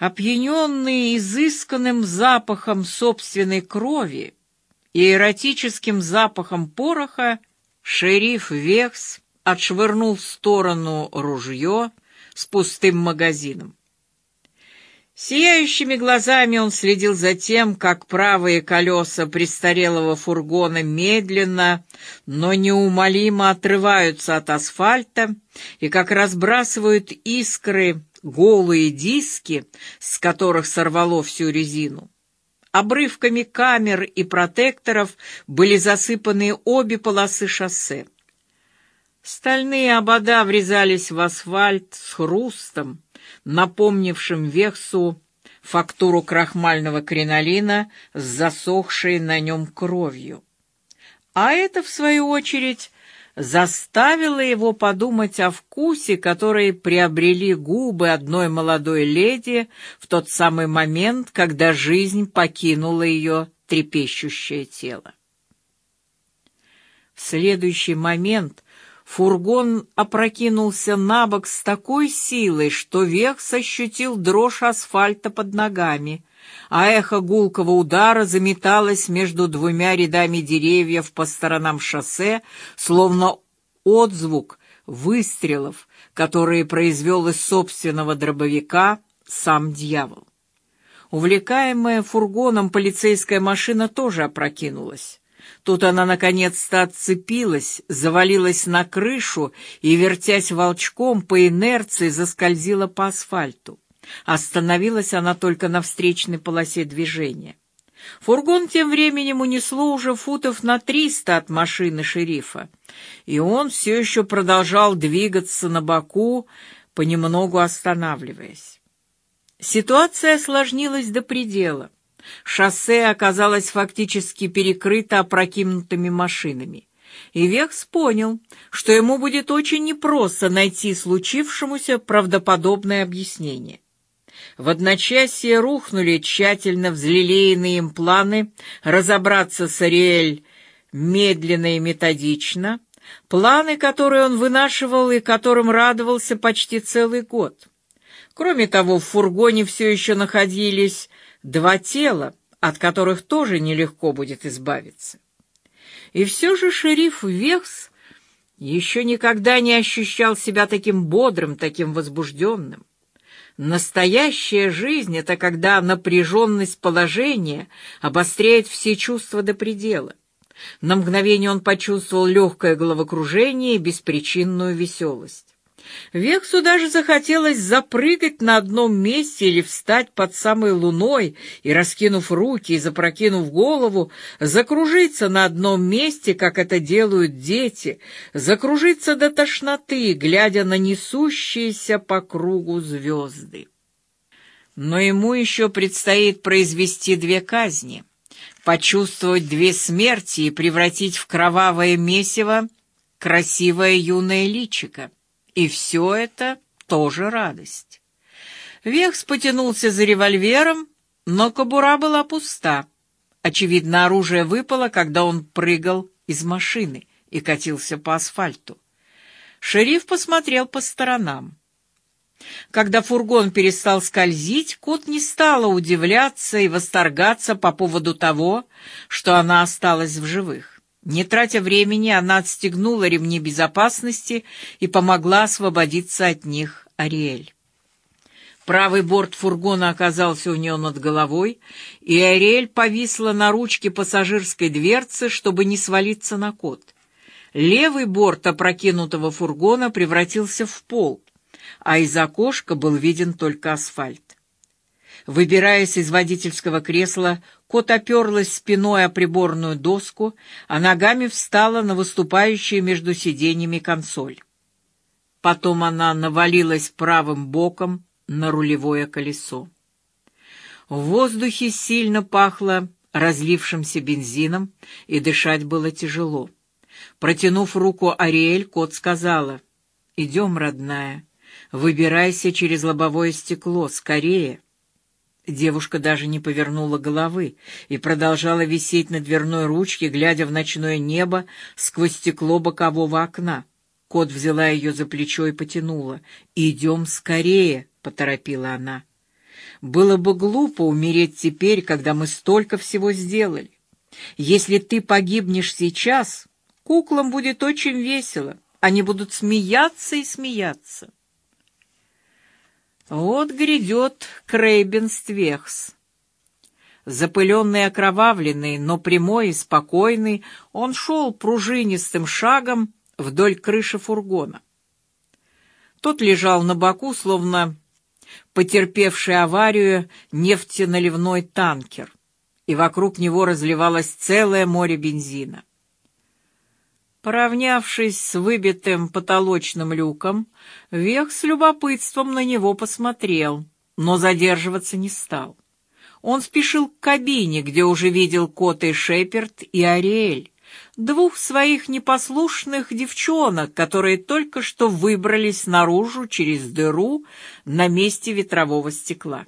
Опьяненный изысканным запахом собственной крови и эротическим запахом пороха, шериф Векс отшвырнул в сторону ружье с пустым магазином. Сияющими глазами он следил за тем, как правые колеса престарелого фургона медленно, но неумолимо отрываются от асфальта и как разбрасывают искры голые диски, с которых сорвало всю резину. Обрывками камер и протекторов были засыпаны обе полосы шоссе. Стальные обода врезались в асфальт с хрустом, напомнившим Вехсу фактуру крахмального кринолина с засохшей на нем кровью. А это, в свою очередь, заставило его подумать о вкусе, который приобрели губы одной молодой леди в тот самый момент, когда жизнь покинула ее трепещущее тело. В следующий момент Фургон опрокинулся на бок с такой силой, что Векс ощутил дрожь асфальта под ногами, а эхо гулкого удара заметалось между двумя рядами деревьев по сторонам шоссе, словно отзвук выстрелов, которые произвел из собственного дробовика сам дьявол. Увлекаемая фургоном полицейская машина тоже опрокинулась. Тут она наконец-то отцепилась, завалилась на крышу и, вертясь волчком, по инерции заскользила по асфальту. Остановилась она только на встречной полосе движения. Фургон тем временем унесло уже футов на триста от машины шерифа, и он все еще продолжал двигаться на боку, понемногу останавливаясь. Ситуация осложнилась до предела. Шоссе оказалось фактически перекрыто опрокинутыми машинами. И Векс понял, что ему будет очень непросто найти случившемуся правдоподобное объяснение. В одночасье рухнули тщательно взлелеянные им планы разобраться с Ариэль медленно и методично, планы, которые он вынашивал и которым радовался почти целый год. Кроме того, в фургоне все еще находились два тела, от которых тоже нелегко будет избавиться. И все же шериф Векс еще никогда не ощущал себя таким бодрым, таким возбужденным. Настоящая жизнь — это когда напряженность положения обостряет все чувства до предела. На мгновение он почувствовал легкое головокружение и беспричинную веселость. Вексу даже захотелось запрыгать на одном месте или встать под самой луной и, раскинув руки и запрокинув голову, закружиться на одном месте, как это делают дети, закружиться до тошноты, глядя на несущиеся по кругу звезды. Но ему еще предстоит произвести две казни, почувствовать две смерти и превратить в кровавое месиво красивое юное личико. И все это тоже радость. Векс потянулся за револьвером, но кобура была пуста. Очевидно, оружие выпало, когда он прыгал из машины и катился по асфальту. Шериф посмотрел по сторонам. Когда фургон перестал скользить, кот не стала удивляться и восторгаться по поводу того, что она осталась в живых. Не тратя времени, она отстегнула ремни безопасности и помогла освободиться от них Ариэль. Правый борт фургона оказался у нее над головой, и Ариэль повисла на ручке пассажирской дверцы, чтобы не свалиться на кот. Левый борт опрокинутого фургона превратился в пол, а из окошка был виден только асфальт. Выбираясь из водительского кресла, кот оперлась спиной о приборную доску, а ногами встала на выступающую между сиденьями консоль. Потом она навалилась правым боком на рулевое колесо. В воздухе сильно пахло разлившимся бензином, и дышать было тяжело. Протянув руку Ариэль, кот сказала, «Идем, родная, выбирайся через лобовое стекло, скорее». Девушка даже не повернула головы и продолжала висеть на дверной ручке, глядя в ночное небо сквозь стекло бокового окна. Кот взяла ее за плечо и потянула. «Идем скорее!» — поторопила она. Было бы глупо умереть теперь, когда мы столько всего сделали. Если ты погибнешь сейчас, куклам будет очень весело. Они будут смеяться и смеяться. Вот грядет Крейбенствехс. Запыленный окровавленный, но прямой и спокойный, он шел пружинистым шагом вдоль крыши фургона. Тот лежал на боку, словно потерпевший аварию нефтеналивной танкер, и вокруг него разливалось целое море бензина. Поравнявшись с выбитым потолочным люком, Вех с любопытством на него посмотрел, но задерживаться не стал. Он спешил к кабине, где уже видел Кота и Шеперд и Ариэль, двух своих непослушных девчонок, которые только что выбрались наружу через дыру на месте ветрового стекла.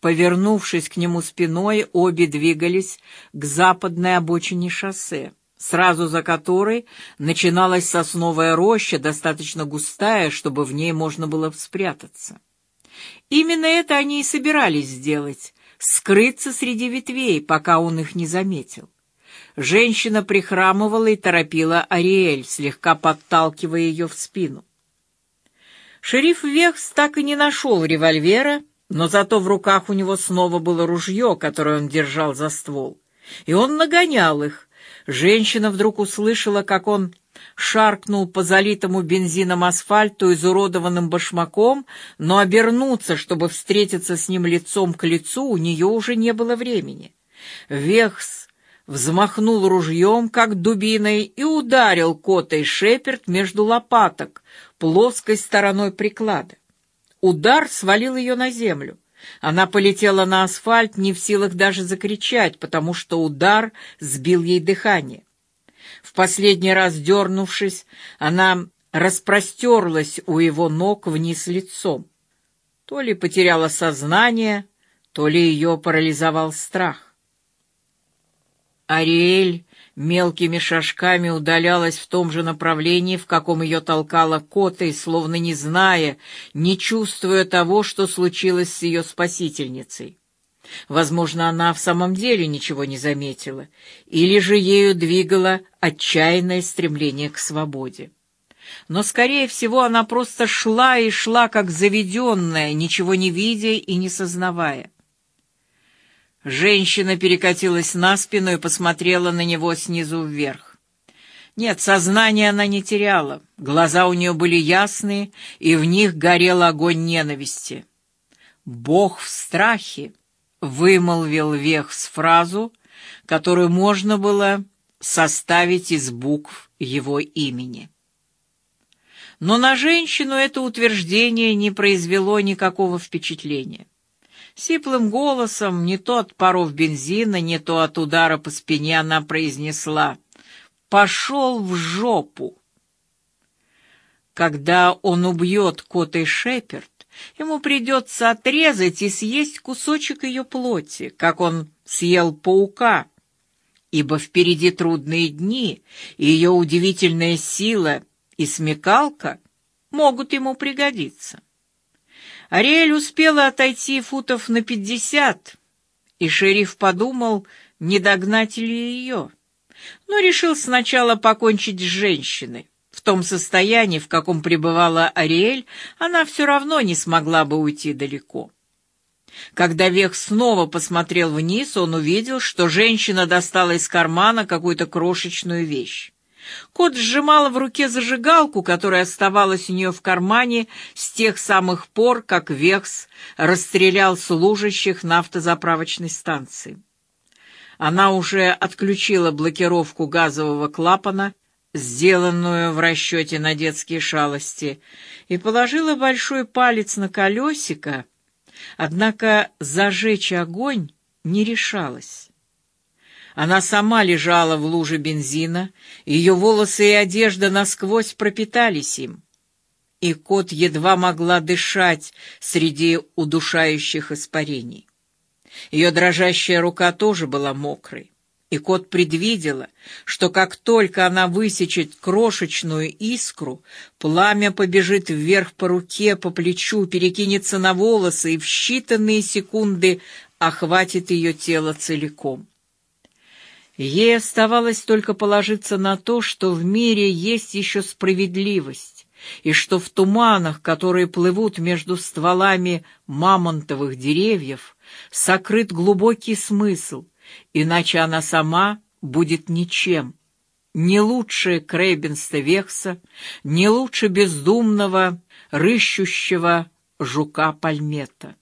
Повернувшись к нему спиной, обе двигались к западной обочине шоссе, сразу за которой начиналась сосновая роща, достаточно густая, чтобы в ней можно было спрятаться. Именно это они и собирались сделать — скрыться среди ветвей, пока он их не заметил. Женщина прихрамывала и торопила Ариэль, слегка подталкивая ее в спину. Шериф Вехс так и не нашел револьвера, но зато в руках у него снова было ружье, которое он держал за ствол. И он нагонял их. Женщина вдруг услышала, как он шаркнул по залитому бензином асфальту изуродованным башмаком, но обернуться, чтобы встретиться с ним лицом к лицу, у нее уже не было времени. Вехс взмахнул ружьем, как дубиной, и ударил Котой Шеперд между лопаток, плоской стороной приклада. Удар свалил ее на землю. Она полетела на асфальт, не в силах даже закричать, потому что удар сбил ей дыхание. В последний раз дернувшись, она распростерлась у его ног вниз лицом. То ли потеряла сознание, то ли ее парализовал страх. Ариэль мелкими шажками удалялась в том же направлении, в каком ее толкала Кота, и словно не зная, не чувствуя того, что случилось с ее спасительницей. Возможно, она в самом деле ничего не заметила, или же ею двигало отчаянное стремление к свободе. Но, скорее всего, она просто шла и шла, как заведенная, ничего не видя и не сознавая. Женщина перекатилась на спину и посмотрела на него снизу вверх. Нет, сознание она не теряла. Глаза у нее были ясные, и в них горел огонь ненависти. «Бог в страхе», — вымолвил Вехс фразу, которую можно было составить из букв его имени. Но на женщину это утверждение не произвело никакого впечатления. Сиплым голосом, не то от паров бензина, не то от удара по спине, она произнесла «Пошел в жопу!». Когда он убьет Кота и Шеперд, ему придется отрезать и съесть кусочек ее плоти, как он съел паука, ибо впереди трудные дни, и ее удивительная сила и смекалка могут ему пригодиться. Ариэль успела отойти футов на пятьдесят, и шериф подумал, не догнать ли ее, но решил сначала покончить с женщиной. В том состоянии, в каком пребывала Ариэль, она все равно не смогла бы уйти далеко. Когда Вех снова посмотрел вниз, он увидел, что женщина достала из кармана какую-то крошечную вещь. Кот сжимала в руке зажигалку, которая оставалась у нее в кармане с тех самых пор, как Векс расстрелял служащих на автозаправочной станции. Она уже отключила блокировку газового клапана, сделанную в расчете на детские шалости, и положила большой палец на колесико, однако зажечь огонь не решалась. Она сама лежала в луже бензина, ее волосы и одежда насквозь пропитались им. И кот едва могла дышать среди удушающих испарений. Ее дрожащая рука тоже была мокрой. И кот предвидела, что как только она высечет крошечную искру, пламя побежит вверх по руке, по плечу, перекинется на волосы и в считанные секунды охватит ее тело целиком. Ей оставалось только положиться на то, что в мире есть еще справедливость, и что в туманах, которые плывут между стволами мамонтовых деревьев, сокрыт глубокий смысл, иначе она сама будет ничем, не лучше Крейбенста Векса, не лучше бездумного, рыщущего жука Пальмета.